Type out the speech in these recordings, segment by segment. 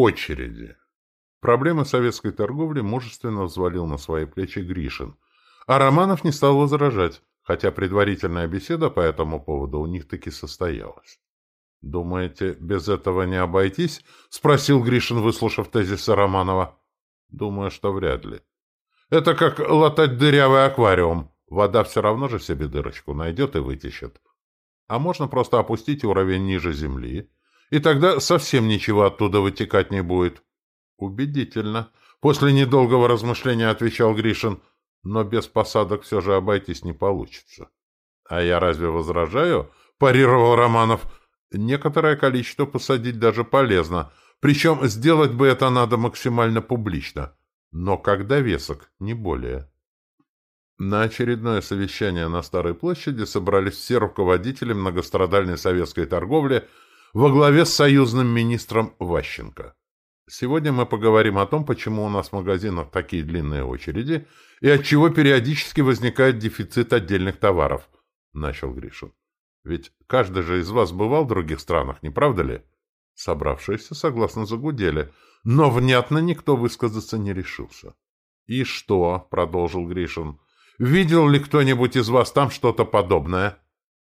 Очереди. Проблемы советской торговли мужественно взвалил на свои плечи Гришин. А Романов не стал возражать, хотя предварительная беседа по этому поводу у них таки состоялась. «Думаете, без этого не обойтись?» — спросил Гришин, выслушав тезисы Романова. «Думаю, что вряд ли. Это как латать дырявый аквариум. Вода все равно же себе дырочку найдет и вытащит. А можно просто опустить уровень ниже земли, и тогда совсем ничего оттуда вытекать не будет». «Убедительно», — после недолгого размышления отвечал Гришин, «но без посадок все же обойтись не получится». «А я разве возражаю?» — парировал Романов. Некоторое количество посадить даже полезно, причем сделать бы это надо максимально публично, но как довесок, не более. На очередное совещание на Старой площади собрались все руководители многострадальной советской торговли во главе с союзным министром Ващенко. Сегодня мы поговорим о том, почему у нас в магазинах такие длинные очереди и от чего периодически возникает дефицит отдельных товаров, начал Гришин. Ведь каждый же из вас бывал в других странах, не правда ли? Собравшиеся согласно загудели, но внятно никто высказаться не решился. «И что?» — продолжил Гришин. «Видел ли кто-нибудь из вас там что-то подобное?»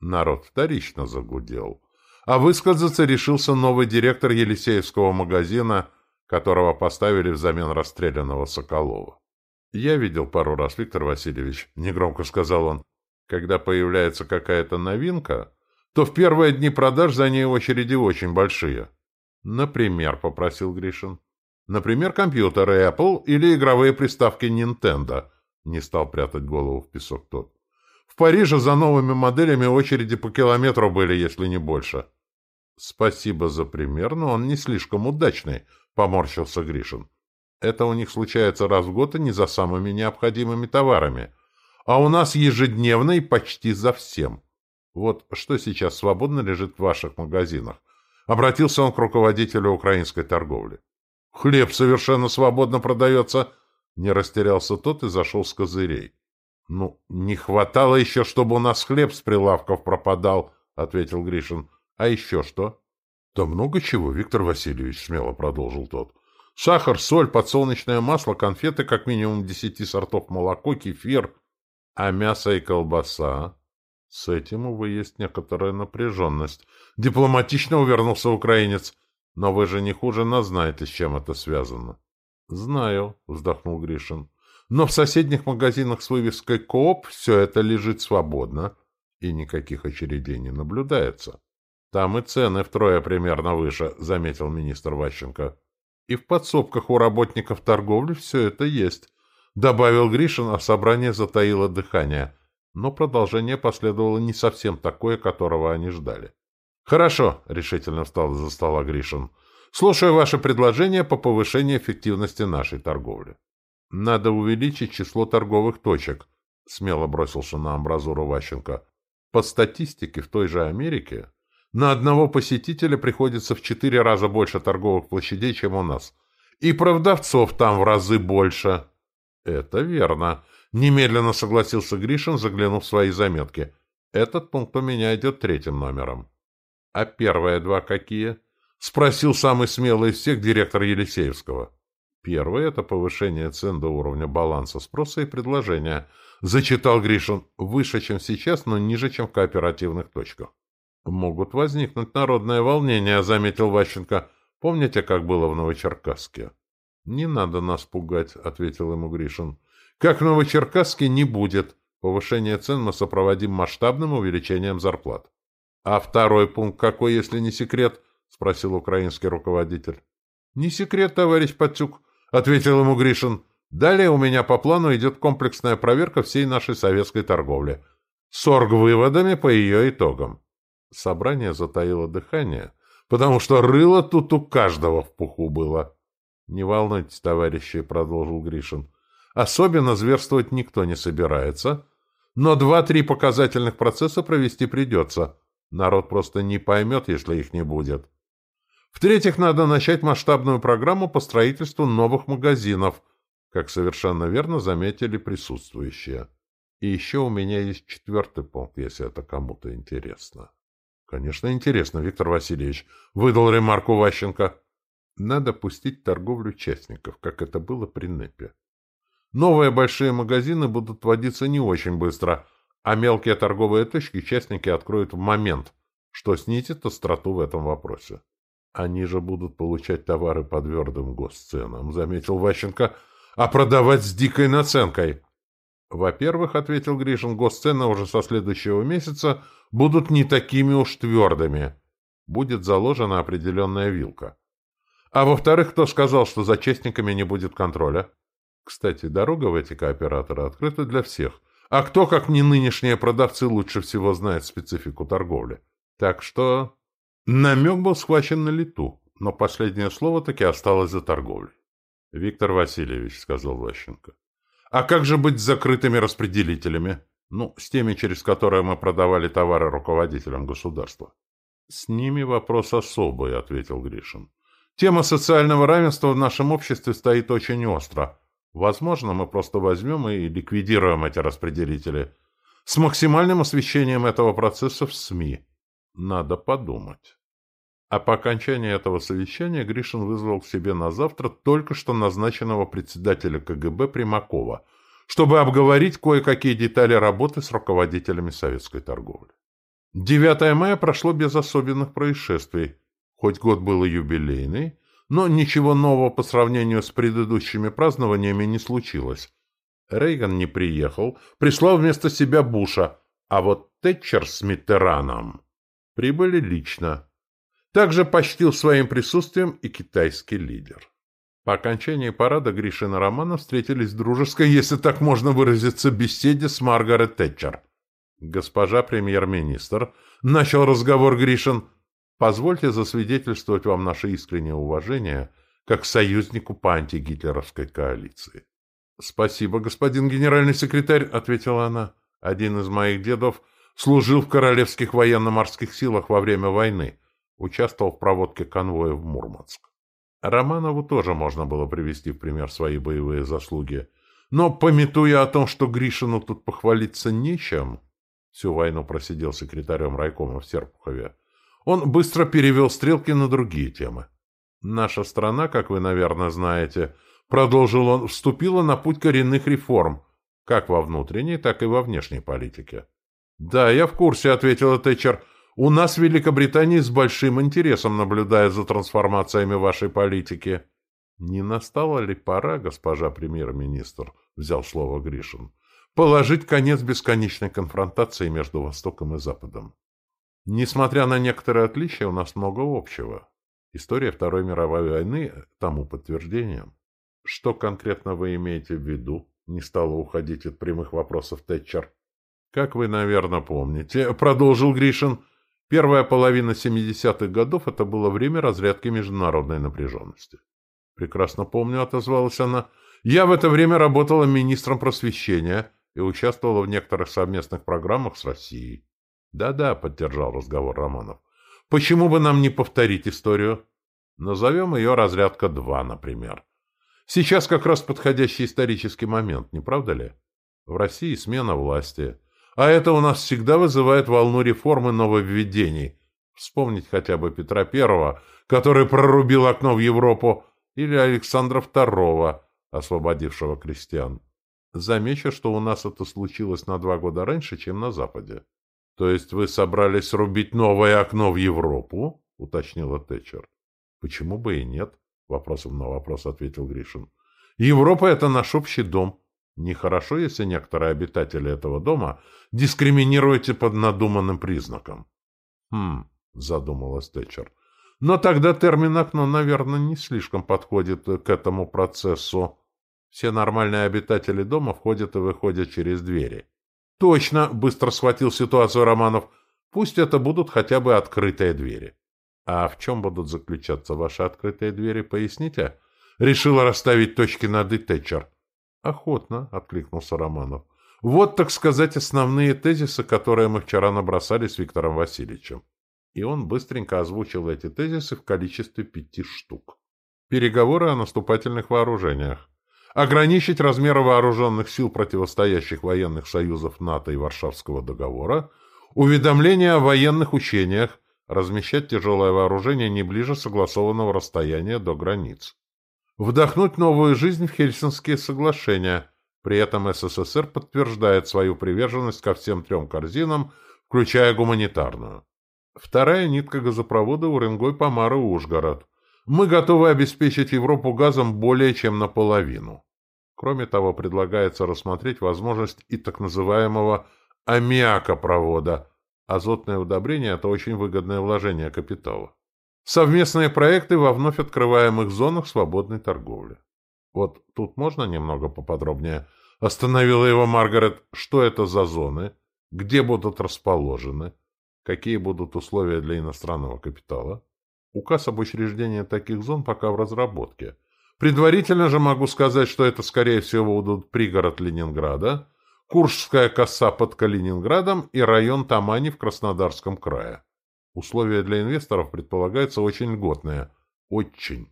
Народ вторично загудел. А высказаться решился новый директор Елисеевского магазина, которого поставили взамен расстрелянного Соколова. «Я видел пару раз, Виктор Васильевич», — негромко сказал он. Когда появляется какая-то новинка, то в первые дни продаж за ней очереди очень большие. Например, попросил Гришин. Например, компьютеры Apple или игровые приставки Nintendo. Не стал прятать голову в песок тот. В Париже за новыми моделями очереди по километру были, если не больше. Спасибо за пример, но он не слишком удачный, поморщился Гришин. Это у них случается раз в год и не за самыми необходимыми товарами а у нас ежедневно и почти за всем. Вот что сейчас свободно лежит в ваших магазинах? Обратился он к руководителю украинской торговли. Хлеб совершенно свободно продается. Не растерялся тот и зашел с козырей. Ну, не хватало еще, чтобы у нас хлеб с прилавков пропадал, ответил Гришин. А еще что? Да много чего, Виктор Васильевич, смело продолжил тот. Сахар, соль, подсолнечное масло, конфеты, как минимум десяти сортов молоко, кефир. А мясо и колбаса? С этим, увы, есть некоторая напряженность. Дипломатично увернулся украинец. Но вы же не хуже нас знаете, с чем это связано. Знаю, вздохнул Гришин. Но в соседних магазинах с вывеской «Коop» все это лежит свободно, и никаких очередей не наблюдается. Там и цены втрое примерно выше, заметил министр Ващенко. И в подсобках у работников торговли все это есть. Добавил Гришин, а собрание затаило дыхание. Но продолжение последовало не совсем такое, которого они ждали. «Хорошо», — решительно встал за стола Гришин. «Слушаю ваше предложение по повышению эффективности нашей торговли». «Надо увеличить число торговых точек», — смело бросился на амбразуру Ващенко. «По статистике в той же Америке на одного посетителя приходится в четыре раза больше торговых площадей, чем у нас. И продавцов там в разы больше». «Это верно», — немедленно согласился Гришин, заглянув в свои заметки. «Этот пункт у меня идет третьим номером». «А первые два какие?» — спросил самый смелый из всех директор Елисеевского. «Первый — это повышение цен до уровня баланса спроса и предложения», — зачитал Гришин, «выше, чем сейчас, но ниже, чем в кооперативных точках». «Могут возникнуть народные волнения», — заметил Ващенко. «Помните, как было в Новочеркасске?» «Не надо нас пугать», — ответил ему Гришин. «Как в Новочеркасске не будет. Повышение цен мы сопроводим масштабным увеличением зарплат». «А второй пункт какой, если не секрет?» — спросил украинский руководитель. «Не секрет, товарищ Пацюк», — ответил ему Гришин. «Далее у меня по плану идет комплексная проверка всей нашей советской торговли. С орг-выводами по ее итогам». Собрание затаило дыхание, потому что рыло тут у каждого в пуху было. «Не волнуйтесь, товарищи», — продолжил Гришин. «Особенно зверствовать никто не собирается, но два-три показательных процесса провести придется. Народ просто не поймет, если их не будет. В-третьих, надо начать масштабную программу по строительству новых магазинов, как совершенно верно заметили присутствующие. И еще у меня есть четвертый пункт, если это кому-то интересно». «Конечно, интересно, Виктор Васильевич», — выдал ремарку Ващенко. Надо пустить торговлю частников, как это было при НЭПе. Новые большие магазины будут вводиться не очень быстро, а мелкие торговые точки частники откроют в момент, что снизит остроту в этом вопросе. Они же будут получать товары по твердым госценам, заметил Ващенко, а продавать с дикой наценкой. Во-первых, ответил Гришин, госцены уже со следующего месяца будут не такими уж твердыми. Будет заложена определенная вилка. А во-вторых, кто сказал, что за честниками не будет контроля? Кстати, дорога в эти кооператоры открыта для всех. А кто, как не нынешние продавцы, лучше всего знает специфику торговли? Так что... Намек был схвачен на лету, но последнее слово таки осталось за торговлей. — Виктор Васильевич, — сказал Ващенко. — А как же быть с закрытыми распределителями? Ну, с теми, через которые мы продавали товары руководителям государства. — С ними вопрос особый, — ответил Гришин. — Тема социального равенства в нашем обществе стоит очень остро. Возможно, мы просто возьмем и ликвидируем эти распределители с максимальным освещением этого процесса в СМИ. Надо подумать. А по окончании этого совещания Гришин вызвал к себе на завтра только что назначенного председателя КГБ Примакова, чтобы обговорить кое-какие детали работы с руководителями советской торговли. 9 мая прошло без особенных происшествий. Хоть год был и юбилейный, но ничего нового по сравнению с предыдущими празднованиями не случилось. Рейган не приехал, прислал вместо себя Буша, а вот Тэтчер с Миттераном прибыли лично. Также почтил своим присутствием и китайский лидер. По окончании парада Гришин и Романов встретились в дружеской, если так можно выразиться, беседе с Маргарет Тэтчер. «Госпожа премьер-министр», — начал разговор Гришин, — «позвольте засвидетельствовать вам наше искреннее уважение как союзнику по антигитлеровской коалиции». «Спасибо, господин генеральный секретарь», — ответила она. «Один из моих дедов служил в Королевских военно-морских силах во время войны, участвовал в проводке конвоя в Мурманск. Романову тоже можно было привести в пример свои боевые заслуги. Но, пометуя о том, что Гришину тут похвалиться нечем, всю войну просидел секретарем райкома в Серпухове, он быстро перевел стрелки на другие темы. «Наша страна, как вы, наверное, знаете, — продолжил он, — вступила на путь коренных реформ, как во внутренней, так и во внешней политике. «Да, я в курсе», — ответила Тэтчер. «У нас в Великобритании с большим интересом наблюдают за трансформациями вашей политики». «Не настала ли пора, госпожа премьер-министр?» — взял слово Гришин. «Положить конец бесконечной конфронтации между Востоком и Западом. Несмотря на некоторые отличия, у нас много общего. История Второй мировой войны тому подтверждением. Что конкретно вы имеете в виду?» Не стала уходить от прямых вопросов Тэтчер. Как вы, наверное, помните, продолжил Гришин, первая половина 70-х годов это было время разрядки международной напряженности. Прекрасно помню, отозвалась она. Я в это время работала министром просвещения и участвовала в некоторых совместных программах с Россией. Да-да, поддержал разговор Романов. Почему бы нам не повторить историю? Назовем ее «Разрядка-2», например. Сейчас как раз подходящий исторический момент, не правда ли? В России смена власти. А это у нас всегда вызывает волну реформ и нововведений. Вспомнить хотя бы Петра I, который прорубил окно в Европу, или Александра II, освободившего крестьян. Замечу, что у нас это случилось на два года раньше, чем на Западе. — То есть вы собрались рубить новое окно в Европу? — уточнила Тэтчер. — Почему бы и нет? — вопросом на вопрос ответил Гришин. — Европа — это наш общий дом. Нехорошо, если некоторые обитатели этого дома дискриминируете под надуманным признаком. Хм, задумалась Тэтчер. Но тогда термин «окно», наверное, не слишком подходит к этому процессу. Все нормальные обитатели дома входят и выходят через двери. Точно, быстро схватил ситуацию Романов. Пусть это будут хотя бы открытые двери. А в чем будут заключаться ваши открытые двери, поясните? Решила расставить точки над «и» Тэтчер. «Охотно», — откликнулся Романов. «Вот, так сказать, основные тезисы, которые мы вчера набросали с Виктором Васильевичем». И он быстренько озвучил эти тезисы в количестве пяти штук. Переговоры о наступательных вооружениях. Ограничить размеры вооруженных сил противостоящих военных союзов НАТО и Варшавского договора. Уведомление о военных учениях. размещать тяжелое вооружение не ближе согласованного расстояния до границ. Вдохнуть новую жизнь в Хельсинские соглашения. При этом СССР подтверждает свою приверженность ко всем трем корзинам, включая гуманитарную. Вторая нитка газопровода Уренгой, Помара, Ужгород. Мы готовы обеспечить Европу газом более чем наполовину. Кроме того, предлагается рассмотреть возможность и так называемого аммиакопровода. Азотное удобрение – это очень выгодное вложение капитала. Совместные проекты во вновь открываемых зонах свободной торговли. Вот тут можно немного поподробнее? Остановила его Маргарет. Что это за зоны? Где будут расположены? Какие будут условия для иностранного капитала? Указ об учреждении таких зон пока в разработке. Предварительно же могу сказать, что это, скорее всего, будут пригород Ленинграда, Куршская коса под Калининградом и район Тамани в Краснодарском крае. Условия для инвесторов предполагаются очень льготные. Очень.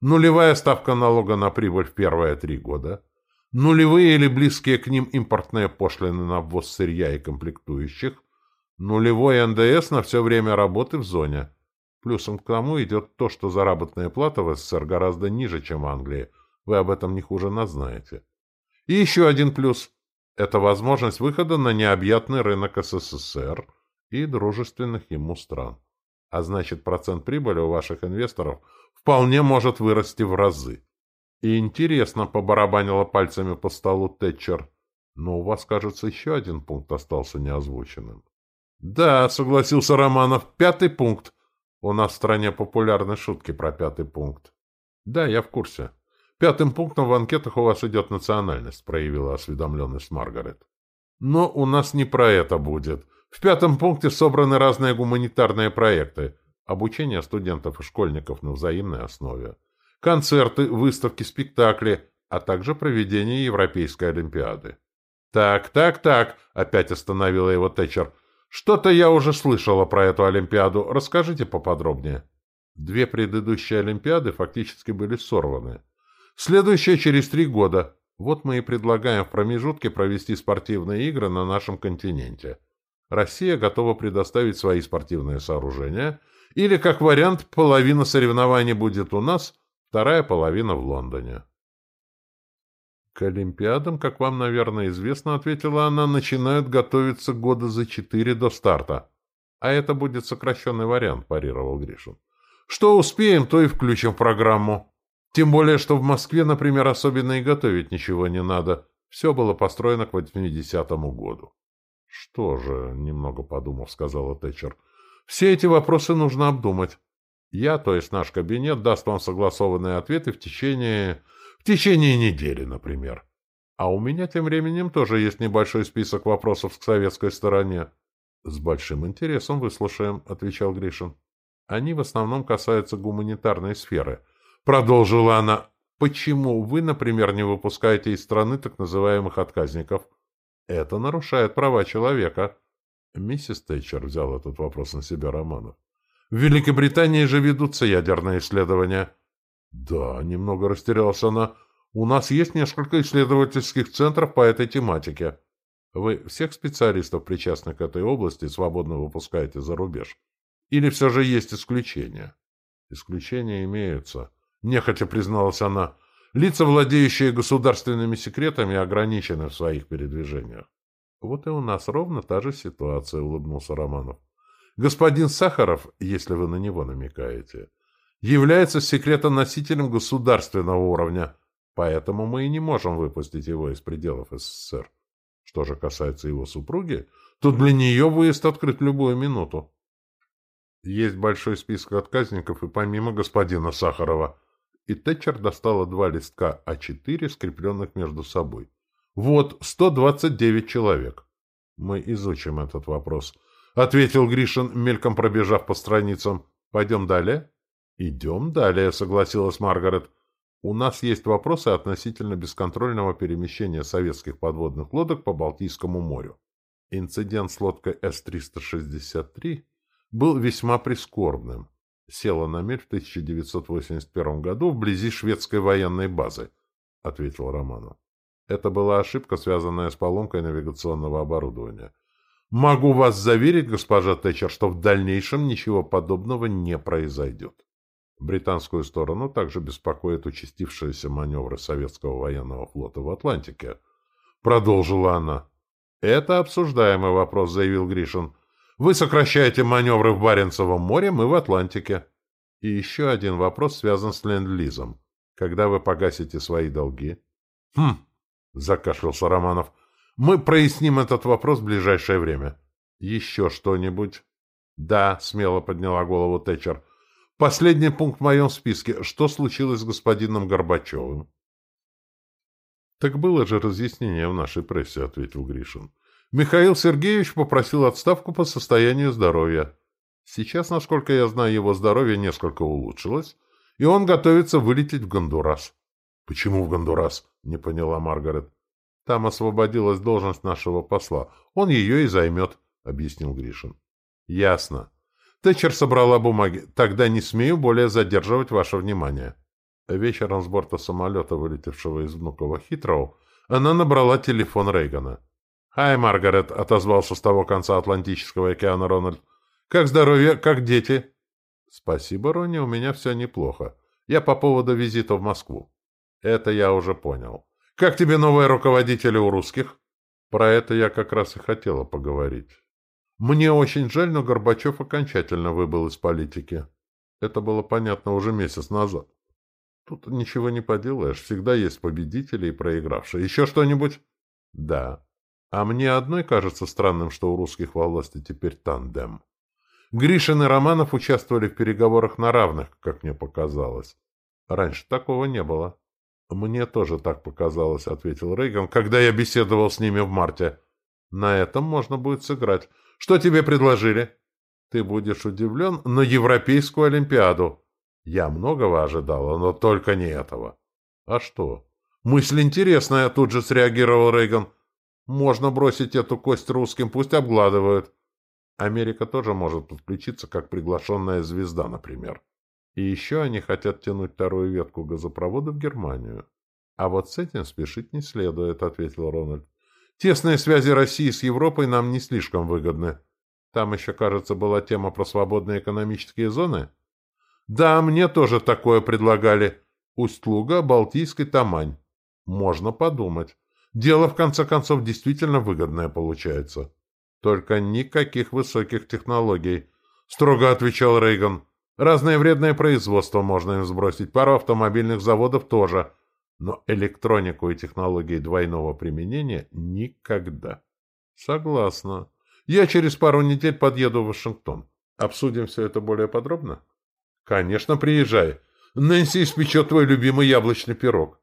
Нулевая ставка налога на прибыль в первые три года. Нулевые или близкие к ним импортные пошлины на ввоз сырья и комплектующих. Нулевой НДС на все время работы в зоне. Плюсом к тому идет то, что заработная плата в СССР гораздо ниже, чем в Англии. Вы об этом не хуже нас знаете. И еще один плюс – это возможность выхода на необъятный рынок СССР и дружественных ему стран. А значит, процент прибыли у ваших инвесторов вполне может вырасти в разы. И интересно, побарабанила пальцами по столу Тэтчер. Но у вас, кажется, еще один пункт остался неозвученным. Да, согласился Романов, пятый пункт. У нас в стране популярны шутки про пятый пункт. Да, я в курсе. Пятым пунктом в анкетах у вас идет национальность, проявила осведомленность Маргарет. Но у нас не про это будет. В пятом пункте собраны разные гуманитарные проекты. Обучение студентов и школьников на взаимной основе. Концерты, выставки, спектакли, а также проведение Европейской Олимпиады. «Так, так, так», — опять остановила его Тэтчер. Что-то я уже слышала про эту Олимпиаду. Расскажите поподробнее. Две предыдущие Олимпиады фактически были сорваны. Следующая через три года. Вот мы и предлагаем в промежутке провести спортивные игры на нашем континенте. Россия готова предоставить свои спортивные сооружения, или, как вариант, половина соревнований будет у нас, вторая половина в Лондоне. К Олимпиадам, как вам, наверное, известно, ответила она, начинают готовиться года за четыре до старта. А это будет сокращенный вариант, парировал Гришин. Что успеем, то и включим в программу. Тем более, что в Москве, например, особенно и готовить ничего не надо. Все было построено к 80-му году. Что же, немного подумав, сказала Тэтчер, все эти вопросы нужно обдумать. Я, то есть наш кабинет, даст вам согласованные ответы в течение в течение недели, например. А у меня тем временем тоже есть небольшой список вопросов к советской стороне. — С большим интересом выслушаем, — отвечал Гришин. — Они в основном касаются гуманитарной сферы. Продолжила она. — Почему вы, например, не выпускаете из страны так называемых отказников? Это нарушает права человека. Миссис Тэтчер взял этот вопрос на себя Романов. В Великобритании же ведутся ядерные исследования. Да, немного растерялся она. У нас есть несколько исследовательских центров по этой тематике. Вы всех специалистов, причастных к этой области, свободно выпускаете за рубеж? Или все же есть исключения? Исключения имеются. Нехотя призналась она. Лица, владеющие государственными секретами, ограничены в своих передвижениях. Вот и у нас ровно та же ситуация, улыбнулся Романов. Господин Сахаров, если вы на него намекаете, является секретоносителем государственного уровня, поэтому мы и не можем выпустить его из пределов СССР. Что же касается его супруги, то для нее выезд открыт любую минуту. Есть большой список отказников и помимо господина Сахарова. И Тэтчер достала два листка А4, скрепленных между собой. Вот, 129 человек. Мы изучим этот вопрос, — ответил Гришин, мельком пробежав по страницам. Пойдем далее? «Идем далее», — согласилась Маргарет. «У нас есть вопросы относительно бесконтрольного перемещения советских подводных лодок по Балтийскому морю. Инцидент с лодкой С-363 был весьма прискорбным. Села на мель в 1981 году вблизи шведской военной базы», — ответил Романов. Это была ошибка, связанная с поломкой навигационного оборудования. Могу вас заверить, госпожа Тэтчер, что в дальнейшем ничего подобного не произойдет. Британскую сторону также беспокоят участившиеся маневры советского военного флота в Атлантике. Продолжила она. «Это обсуждаемый вопрос», — заявил Гришин. «Вы сокращаете маневры в Баренцевом море, мы в Атлантике». И еще один вопрос связан с ленд-лизом. Когда вы погасите свои долги? «Хм», — закашлялся Романов. «Мы проясним этот вопрос в ближайшее время». «Еще что-нибудь?» «Да», — смело подняла голову Тэтчер. Последний пункт в моем списке. Что случилось с господином Горбачевым? Так было же разъяснение в нашей прессе, ответил Гришин. Михаил Сергеевич попросил отставку по состоянию здоровья. Сейчас, насколько я знаю, его здоровье несколько улучшилось, и он готовится вылететь в Гондурас. Почему в Гондурас? Не поняла Маргарет. Там освободилась должность нашего посла. Он ее и займет, объяснил Гришин. Ясно. Тэтчер собрала бумаги. Тогда не смею более задерживать ваше внимание. Вечером с борта самолета, вылетевшего из Внуково Хитроу, она набрала телефон Рейгана. «Хай, Маргарет!» — отозвался с того конца Атлантического океана Рональд. «Как здоровье? Как дети?» «Спасибо, Ронни, у меня все неплохо. Я по поводу визита в Москву». «Это я уже понял. Как тебе новые руководители у русских?» «Про это я как раз и хотела поговорить». Мне очень жаль, но Горбачев окончательно выбыл из политики. Это было понятно уже месяц назад. Тут ничего не поделаешь, всегда есть победители и проигравшие. Еще что-нибудь? Да. А мне одной кажется странным, что у русских во власти теперь тандем. Гришин и Романов участвовали в переговорах на равных, как мне показалось. Раньше такого не было. Мне тоже так показалось, ответил Рейган, когда я беседовал с ними в марте. На этом можно будет сыграть. Что тебе предложили? Ты будешь удивлен, на Европейскую Олимпиаду. Я многого ожидала, но только не этого. А что? Мысль интересная, тут же среагировал Рейган. Можно бросить эту кость русским, пусть обгладывают. Америка тоже может подключиться, как приглашенная звезда, например. И еще они хотят тянуть вторую ветку газопровода в Германию. А вот с этим спешить не следует, ответил Рональд. Тесные связи России с Европой нам не слишком выгодны. Там еще, кажется, была тема про свободные экономические зоны. Да, мне тоже такое предлагали. Усть-Луга, Балтийский Тамань. Можно подумать. Дело, в конце концов, действительно выгодное получается. Только никаких высоких технологий, строго отвечал Рейган. Разное вредное производство можно им сбросить, пару автомобильных заводов тоже но электронику и технологии двойного применения никогда. Согласна. Я через пару недель подъеду в Вашингтон. Обсудим все это более подробно? Конечно, приезжай. Нэнси испечет твой любимый яблочный пирог.